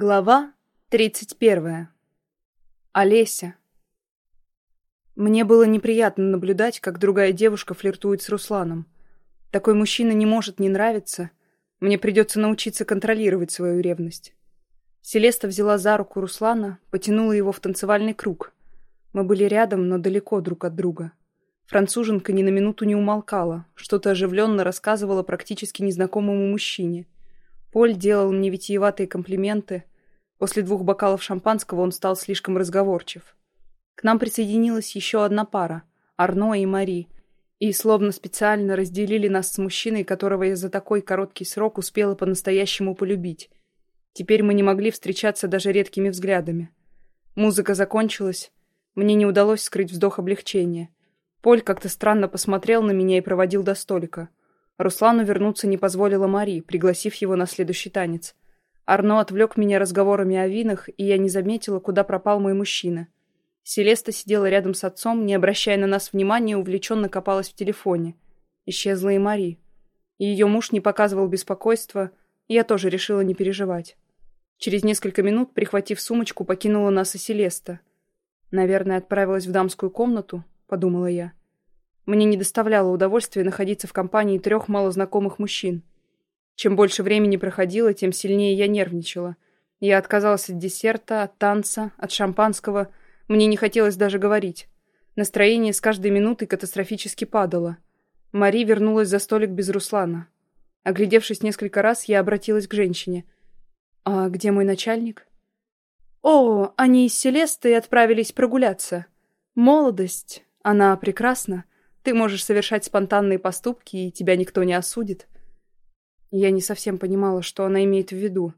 Глава 31. Олеся. Мне было неприятно наблюдать, как другая девушка флиртует с Русланом. Такой мужчина не может не нравиться. Мне придется научиться контролировать свою ревность. Селеста взяла за руку Руслана, потянула его в танцевальный круг. Мы были рядом, но далеко друг от друга. Француженка ни на минуту не умолкала, что-то оживленно рассказывала практически незнакомому мужчине — Поль делал мне витиеватые комплименты. После двух бокалов шампанского он стал слишком разговорчив. К нам присоединилась еще одна пара — Арно и Мари. И словно специально разделили нас с мужчиной, которого я за такой короткий срок успела по-настоящему полюбить. Теперь мы не могли встречаться даже редкими взглядами. Музыка закончилась. Мне не удалось скрыть вздох облегчения. Поль как-то странно посмотрел на меня и проводил до столика. Руслану вернуться не позволила Мари, пригласив его на следующий танец. Арно отвлек меня разговорами о винах, и я не заметила, куда пропал мой мужчина. Селеста сидела рядом с отцом, не обращая на нас внимания, увлеченно копалась в телефоне. Исчезла и Мари. Ее муж не показывал беспокойства, и я тоже решила не переживать. Через несколько минут, прихватив сумочку, покинула нас и Селеста. «Наверное, отправилась в дамскую комнату», — подумала я. Мне не доставляло удовольствия находиться в компании трех малознакомых мужчин. Чем больше времени проходило, тем сильнее я нервничала. Я отказалась от десерта, от танца, от шампанского. Мне не хотелось даже говорить. Настроение с каждой минутой катастрофически падало. Мари вернулась за столик без Руслана. Оглядевшись несколько раз, я обратилась к женщине. «А где мой начальник?» «О, они из Селесты отправились прогуляться. Молодость, она прекрасна. Ты можешь совершать спонтанные поступки, и тебя никто не осудит. Я не совсем понимала, что она имеет в виду.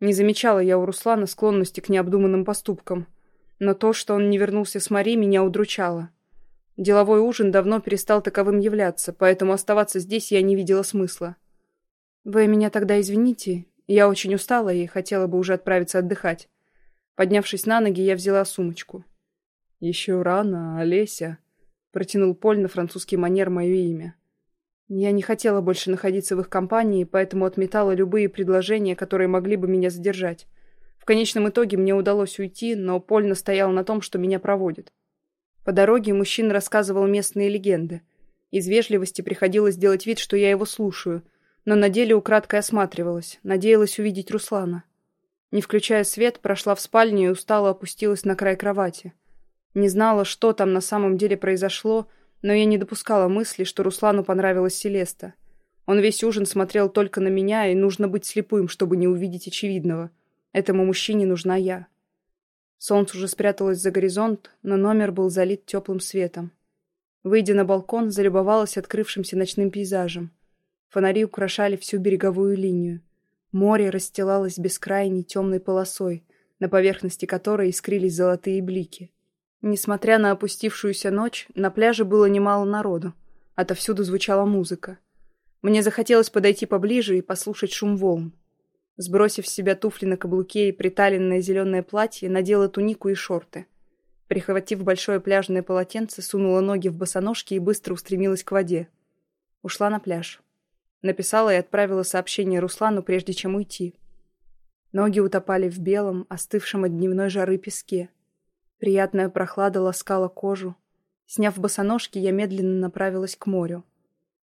Не замечала я у Руслана склонности к необдуманным поступкам. Но то, что он не вернулся с Мари, меня удручало. Деловой ужин давно перестал таковым являться, поэтому оставаться здесь я не видела смысла. «Вы меня тогда извините. Я очень устала и хотела бы уже отправиться отдыхать». Поднявшись на ноги, я взяла сумочку. «Еще рано, Олеся», Протянул Поль на французский манер мое имя. Я не хотела больше находиться в их компании, поэтому отметала любые предложения, которые могли бы меня задержать. В конечном итоге мне удалось уйти, но Поль настоял на том, что меня проводит. По дороге мужчина рассказывал местные легенды. Из вежливости приходилось делать вид, что я его слушаю, но на деле украдкой осматривалась, надеялась увидеть Руслана. Не включая свет, прошла в спальню и устало опустилась на край кровати. Не знала, что там на самом деле произошло, но я не допускала мысли, что Руслану понравилась Селеста. Он весь ужин смотрел только на меня, и нужно быть слепым, чтобы не увидеть очевидного. Этому мужчине нужна я. Солнце уже спряталось за горизонт, но номер был залит теплым светом. Выйдя на балкон, залюбовалась открывшимся ночным пейзажем. Фонари украшали всю береговую линию. Море расстилалось бескрайней темной полосой, на поверхности которой искрились золотые блики. Несмотря на опустившуюся ночь, на пляже было немало народу. Отовсюду звучала музыка. Мне захотелось подойти поближе и послушать шум волн. Сбросив с себя туфли на каблуке и приталенное зеленое платье, надела тунику и шорты. Прихватив большое пляжное полотенце, сунула ноги в босоножки и быстро устремилась к воде. Ушла на пляж. Написала и отправила сообщение Руслану, прежде чем уйти. Ноги утопали в белом, остывшем от дневной жары песке. Приятная прохлада ласкала кожу. Сняв босоножки, я медленно направилась к морю.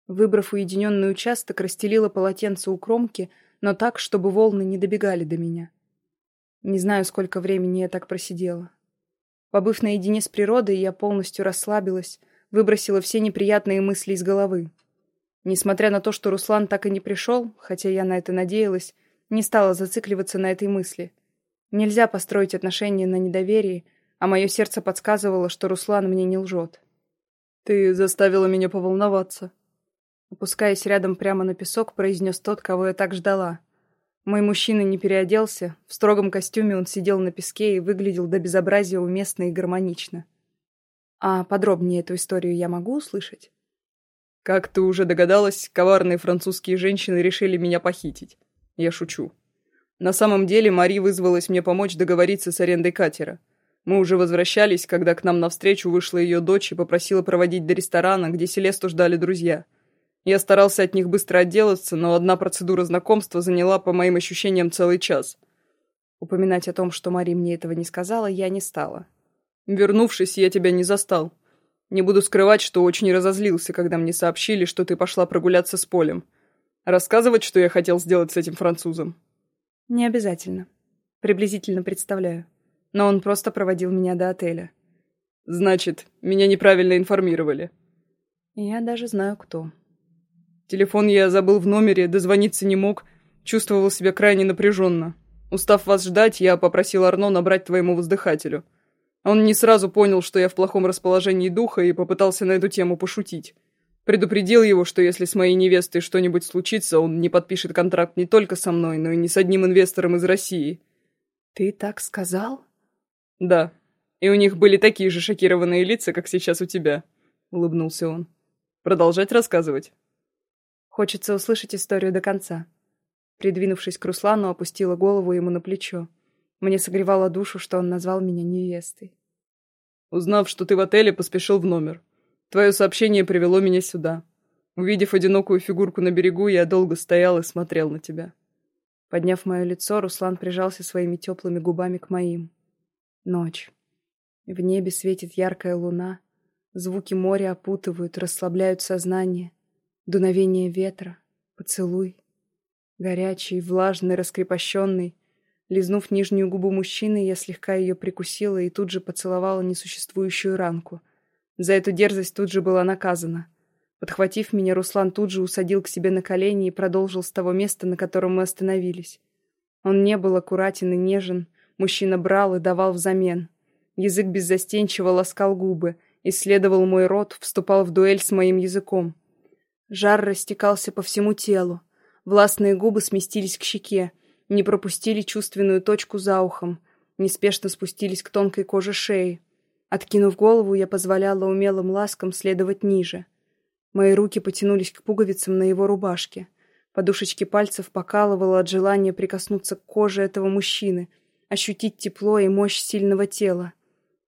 Выбрав уединенный участок, расстелила полотенце у кромки, но так, чтобы волны не добегали до меня. Не знаю, сколько времени я так просидела. Побыв наедине с природой, я полностью расслабилась, выбросила все неприятные мысли из головы. Несмотря на то, что Руслан так и не пришел, хотя я на это надеялась, не стала зацикливаться на этой мысли. Нельзя построить отношения на недоверии, а мое сердце подсказывало, что Руслан мне не лжет. «Ты заставила меня поволноваться», Опускаясь рядом прямо на песок, произнес тот, кого я так ждала. Мой мужчина не переоделся, в строгом костюме он сидел на песке и выглядел до безобразия уместно и гармонично. А подробнее эту историю я могу услышать? Как ты уже догадалась, коварные французские женщины решили меня похитить. Я шучу. На самом деле Мари вызвалась мне помочь договориться с арендой катера. Мы уже возвращались, когда к нам навстречу вышла ее дочь и попросила проводить до ресторана, где Селесту ждали друзья. Я старался от них быстро отделаться, но одна процедура знакомства заняла, по моим ощущениям, целый час. Упоминать о том, что Мари мне этого не сказала, я не стала. «Вернувшись, я тебя не застал. Не буду скрывать, что очень разозлился, когда мне сообщили, что ты пошла прогуляться с Полем. Рассказывать, что я хотел сделать с этим французом?» «Не обязательно. Приблизительно представляю. Но он просто проводил меня до отеля». «Значит, меня неправильно информировали». «Я даже знаю, кто». Телефон я забыл в номере, дозвониться не мог, чувствовал себя крайне напряженно. Устав вас ждать, я попросил Арно набрать твоему воздыхателю. Он не сразу понял, что я в плохом расположении духа, и попытался на эту тему пошутить. Предупредил его, что если с моей невестой что-нибудь случится, он не подпишет контракт не только со мной, но и не с одним инвестором из России. «Ты так сказал?» «Да. И у них были такие же шокированные лица, как сейчас у тебя», — улыбнулся он. «Продолжать рассказывать?» Хочется услышать историю до конца. Придвинувшись к Руслану, опустила голову ему на плечо. Мне согревало душу, что он назвал меня невестой. Узнав, что ты в отеле, поспешил в номер. Твое сообщение привело меня сюда. Увидев одинокую фигурку на берегу, я долго стоял и смотрел на тебя. Подняв мое лицо, Руслан прижался своими теплыми губами к моим. Ночь. В небе светит яркая луна. Звуки моря опутывают, расслабляют сознание. Дуновение ветра, поцелуй. Горячий, влажный, раскрепощенный. Лизнув нижнюю губу мужчины, я слегка ее прикусила и тут же поцеловала несуществующую ранку. За эту дерзость тут же была наказана. Подхватив меня, Руслан тут же усадил к себе на колени и продолжил с того места, на котором мы остановились. Он не был аккуратен и нежен, мужчина брал и давал взамен. Язык беззастенчиво ласкал губы, исследовал мой рот, вступал в дуэль с моим языком. Жар растекался по всему телу. Властные губы сместились к щеке, не пропустили чувственную точку за ухом, неспешно спустились к тонкой коже шеи. Откинув голову, я позволяла умелым ласкам следовать ниже. Мои руки потянулись к пуговицам на его рубашке. Подушечки пальцев покалывало от желания прикоснуться к коже этого мужчины, ощутить тепло и мощь сильного тела.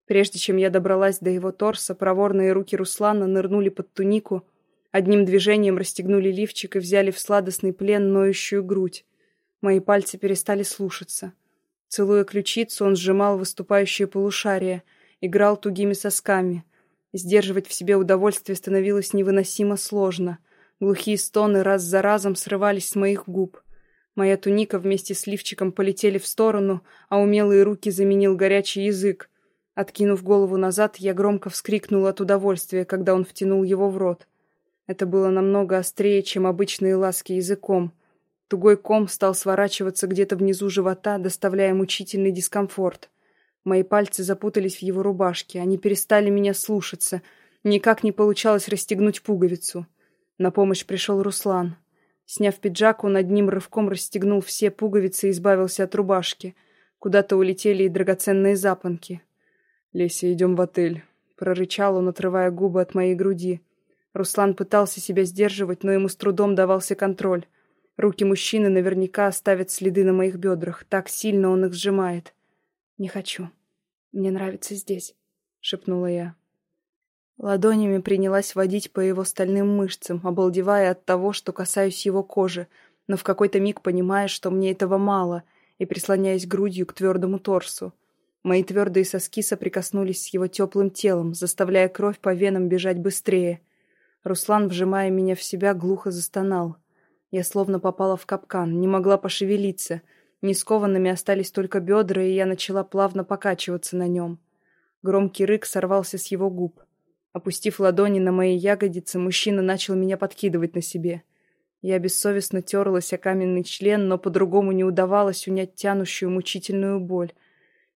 Прежде чем я добралась до его торса, проворные руки Руслана нырнули под тунику, Одним движением расстегнули лифчик и взяли в сладостный плен ноющую грудь. Мои пальцы перестали слушаться. Целуя ключицу, он сжимал выступающее полушарие, играл тугими сосками. Сдерживать в себе удовольствие становилось невыносимо сложно. Глухие стоны раз за разом срывались с моих губ. Моя туника вместе с лифчиком полетели в сторону, а умелые руки заменил горячий язык. Откинув голову назад, я громко вскрикнула от удовольствия, когда он втянул его в рот. Это было намного острее, чем обычные ласки языком. Тугой ком стал сворачиваться где-то внизу живота, доставляя мучительный дискомфорт. Мои пальцы запутались в его рубашке, они перестали меня слушаться. Никак не получалось расстегнуть пуговицу. На помощь пришел Руслан. Сняв пиджак, он одним рывком расстегнул все пуговицы и избавился от рубашки. Куда-то улетели и драгоценные запонки. «Леся, идем в отель», — прорычал он, отрывая губы от моей груди. Руслан пытался себя сдерживать, но ему с трудом давался контроль. Руки мужчины наверняка оставят следы на моих бедрах. Так сильно он их сжимает. «Не хочу. Мне нравится здесь», — шепнула я. Ладонями принялась водить по его стальным мышцам, обалдевая от того, что касаюсь его кожи, но в какой-то миг понимая, что мне этого мало, и прислоняясь грудью к твердому торсу. Мои твердые соски соприкоснулись с его теплым телом, заставляя кровь по венам бежать быстрее. Руслан, вжимая меня в себя, глухо застонал. Я словно попала в капкан, не могла пошевелиться. Нескованными остались только бедра, и я начала плавно покачиваться на нем. Громкий рык сорвался с его губ. Опустив ладони на мои ягодицы, мужчина начал меня подкидывать на себе. Я бессовестно терлась о каменный член, но по-другому не удавалось унять тянущую мучительную боль.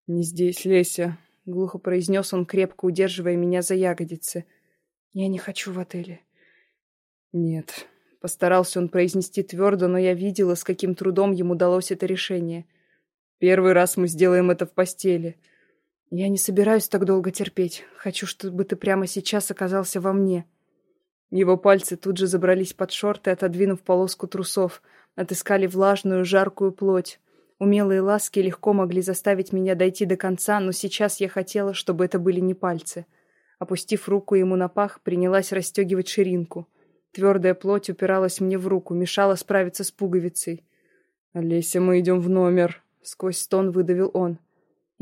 «Не здесь, Леся», — глухо произнес он, крепко удерживая меня за ягодицы — «Я не хочу в отеле». «Нет». Постарался он произнести твердо, но я видела, с каким трудом ему удалось это решение. «Первый раз мы сделаем это в постели». «Я не собираюсь так долго терпеть. Хочу, чтобы ты прямо сейчас оказался во мне». Его пальцы тут же забрались под шорты, отодвинув полоску трусов, отыскали влажную, жаркую плоть. Умелые ласки легко могли заставить меня дойти до конца, но сейчас я хотела, чтобы это были не пальцы. Опустив руку ему на пах, принялась расстегивать ширинку. Твердая плоть упиралась мне в руку, мешала справиться с пуговицей. «Олеся, мы идем в номер», — сквозь стон выдавил он.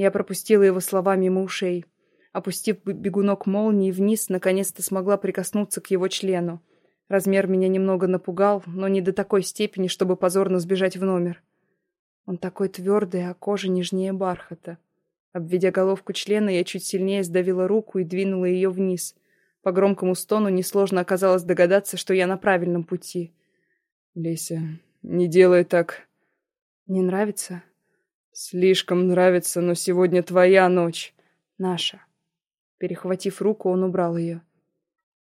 Я пропустила его слова мимо ушей. Опустив бегунок молнии вниз, наконец-то смогла прикоснуться к его члену. Размер меня немного напугал, но не до такой степени, чтобы позорно сбежать в номер. Он такой твердый, а кожа нежнее бархата. Обведя головку члена, я чуть сильнее сдавила руку и двинула ее вниз. По громкому стону несложно оказалось догадаться, что я на правильном пути. «Леся, не делай так». «Не нравится?» «Слишком нравится, но сегодня твоя ночь». «Наша». Перехватив руку, он убрал ее.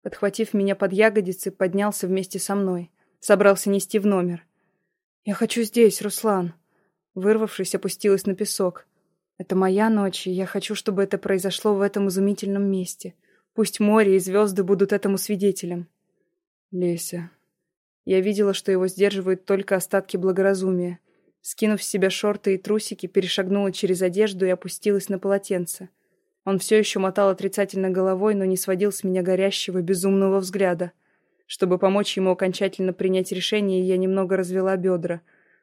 Подхватив меня под ягодицы, поднялся вместе со мной. Собрался нести в номер. «Я хочу здесь, Руслан». Вырвавшись, опустилась на песок. «Это моя ночь, и я хочу, чтобы это произошло в этом изумительном месте. Пусть море и звезды будут этому свидетелем». «Леся». Я видела, что его сдерживают только остатки благоразумия. Скинув с себя шорты и трусики, перешагнула через одежду и опустилась на полотенце. Он все еще мотал отрицательно головой, но не сводил с меня горящего, безумного взгляда. Чтобы помочь ему окончательно принять решение, я немного развела бедра.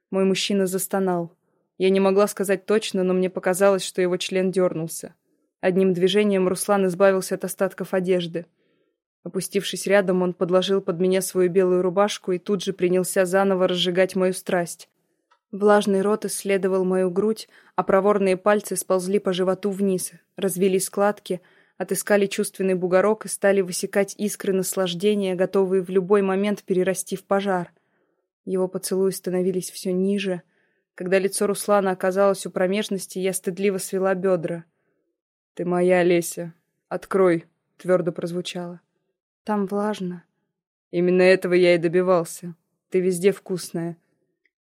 Мой мужчина застонал. Я не могла сказать точно, но мне показалось, что его член дернулся. Одним движением Руслан избавился от остатков одежды. Опустившись рядом, он подложил под меня свою белую рубашку и тут же принялся заново разжигать мою страсть. Влажный рот исследовал мою грудь, а проворные пальцы сползли по животу вниз, развели складки, отыскали чувственный бугорок и стали высекать искры наслаждения, готовые в любой момент перерасти в пожар. Его поцелуи становились все ниже. Когда лицо Руслана оказалось у промежности, я стыдливо свела бедра. «Ты моя, Леся. Открой», — твердо прозвучало. «Там влажно». «Именно этого я и добивался. Ты везде вкусная.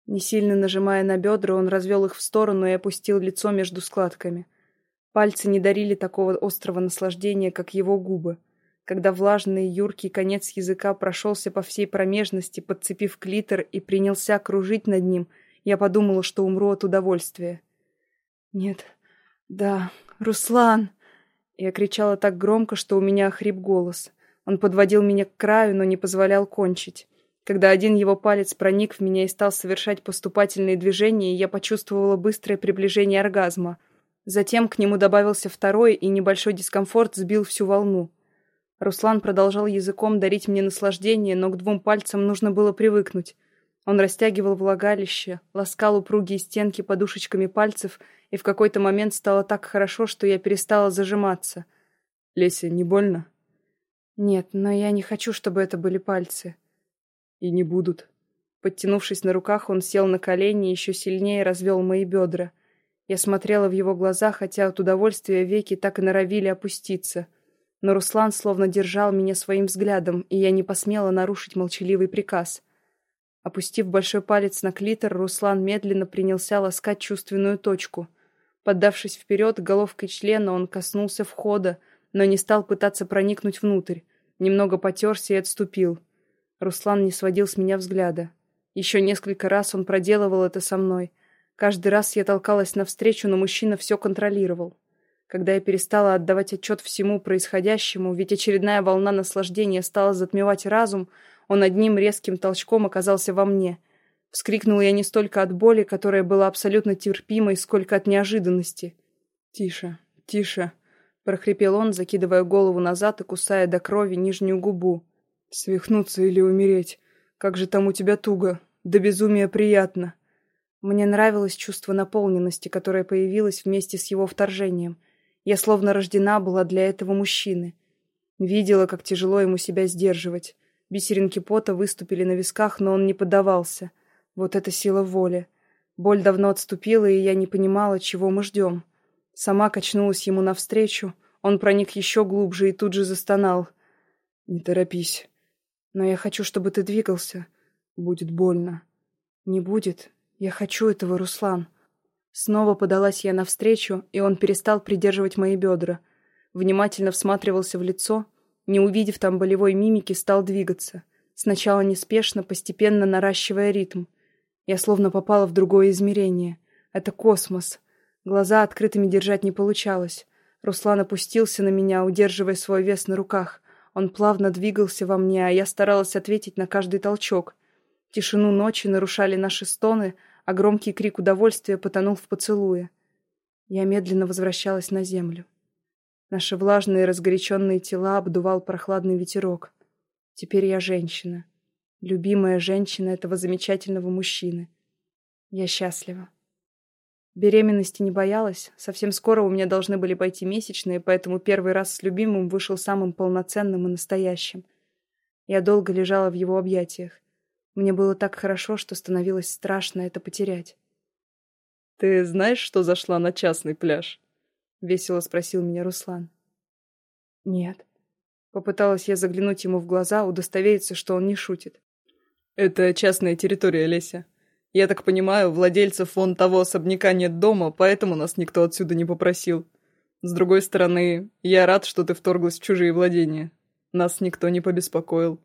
Не сильно нажимая на бедра, он развел их в сторону и опустил лицо между складками. Пальцы не дарили такого острого наслаждения, как его губы. Когда влажный юркий конец языка прошелся по всей промежности, подцепив клитор и принялся кружить над ним, я подумала, что умру от удовольствия. «Нет, да, Руслан!» Я кричала так громко, что у меня охрип голос. Он подводил меня к краю, но не позволял кончить. Когда один его палец проник в меня и стал совершать поступательные движения, я почувствовала быстрое приближение оргазма. Затем к нему добавился второй, и небольшой дискомфорт сбил всю волну. Руслан продолжал языком дарить мне наслаждение, но к двум пальцам нужно было привыкнуть. Он растягивал влагалище, ласкал упругие стенки подушечками пальцев, и в какой-то момент стало так хорошо, что я перестала зажиматься. «Леся, не больно?» «Нет, но я не хочу, чтобы это были пальцы». И не будут. Подтянувшись на руках, он сел на колени и еще сильнее развел мои бедра. Я смотрела в его глаза, хотя от удовольствия веки так и норовили опуститься. Но Руслан словно держал меня своим взглядом, и я не посмела нарушить молчаливый приказ. Опустив большой палец на клитор, Руслан медленно принялся ласкать чувственную точку. Поддавшись вперед, головкой члена он коснулся входа, но не стал пытаться проникнуть внутрь. Немного потерся и отступил. Руслан не сводил с меня взгляда. Еще несколько раз он проделывал это со мной. Каждый раз я толкалась навстречу, но мужчина все контролировал. Когда я перестала отдавать отчет всему происходящему, ведь очередная волна наслаждения стала затмевать разум, он одним резким толчком оказался во мне. Вскрикнула я не столько от боли, которая была абсолютно терпимой, сколько от неожиданности. «Тише, тише», — прохрипел он, закидывая голову назад и кусая до крови нижнюю губу. Свихнуться или умереть. Как же там у тебя туго. Да безумие приятно. Мне нравилось чувство наполненности, которое появилось вместе с его вторжением. Я словно рождена была для этого мужчины. Видела, как тяжело ему себя сдерживать. Бисеринки пота выступили на висках, но он не поддавался. Вот это сила воли. Боль давно отступила, и я не понимала, чего мы ждем. Сама качнулась ему навстречу. Он проник еще глубже и тут же застонал. «Не торопись. Но я хочу, чтобы ты двигался. Будет больно. Не будет. Я хочу этого, Руслан. Снова подалась я навстречу, и он перестал придерживать мои бедра. Внимательно всматривался в лицо, не увидев там болевой мимики, стал двигаться. Сначала неспешно, постепенно наращивая ритм. Я словно попала в другое измерение. Это космос. Глаза открытыми держать не получалось. Руслан опустился на меня, удерживая свой вес на руках. Он плавно двигался во мне, а я старалась ответить на каждый толчок. Тишину ночи нарушали наши стоны, а громкий крик удовольствия потонул в поцелуе. Я медленно возвращалась на землю. Наши влажные разгоряченные тела обдувал прохладный ветерок. Теперь я женщина. Любимая женщина этого замечательного мужчины. Я счастлива. Беременности не боялась. Совсем скоро у меня должны были пойти месячные, поэтому первый раз с любимым вышел самым полноценным и настоящим. Я долго лежала в его объятиях. Мне было так хорошо, что становилось страшно это потерять. «Ты знаешь, что зашла на частный пляж?» — весело спросил меня Руслан. «Нет». Попыталась я заглянуть ему в глаза, удостовериться, что он не шутит. «Это частная территория, Леся. Я так понимаю, владельцев вон того особняка нет дома, поэтому нас никто отсюда не попросил. С другой стороны, я рад, что ты вторглась в чужие владения. Нас никто не побеспокоил».